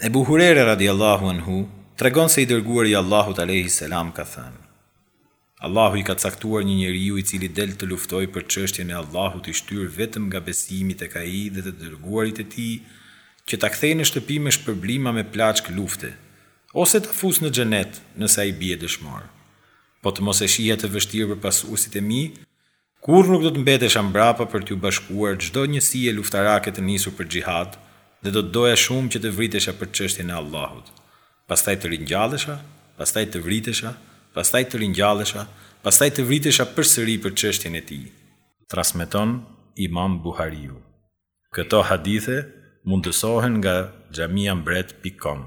Ebu Hurere radijallahu anhu tregon se i Dërguari i Allahut alejhi selam ka thënë, Allahu i ka caktuar një njeriu i cili del të luftojë për çështjen e Allahut i shtyrë vetëm nga besimi tek Ai dhe te të Dërguarit e Tij që ta kthejë në shtëpi me shpërblim a me plaçkë lufte ose ta fusë në Xhenet nëse ai bie dëshmor. Po të mos e shihja të vështirë për pasuesit e mi, Kurrë nuk do të mbetesha mbrapa për t'iu bashkuar çdo njësie luftarake të nisur për xhihad dhe do të doja shumë që të vritesha për çështjen e Allahut, pastaj të ringjallesha, pastaj të vritesha, pastaj të ringjallesha, pastaj të vritesha përsëri për çështjen e tij. Transmeton Imam Buhariu. Këto hadithe mundësohen nga xhamiambret pikë kom.